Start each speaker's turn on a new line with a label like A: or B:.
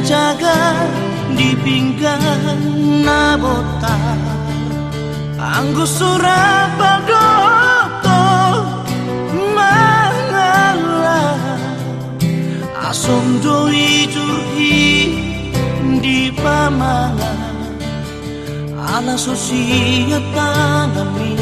A: jaga di pinggan nabotar Anggo surapadoto mangala. Asom doi jurhi di pamala Ala sosiat tanami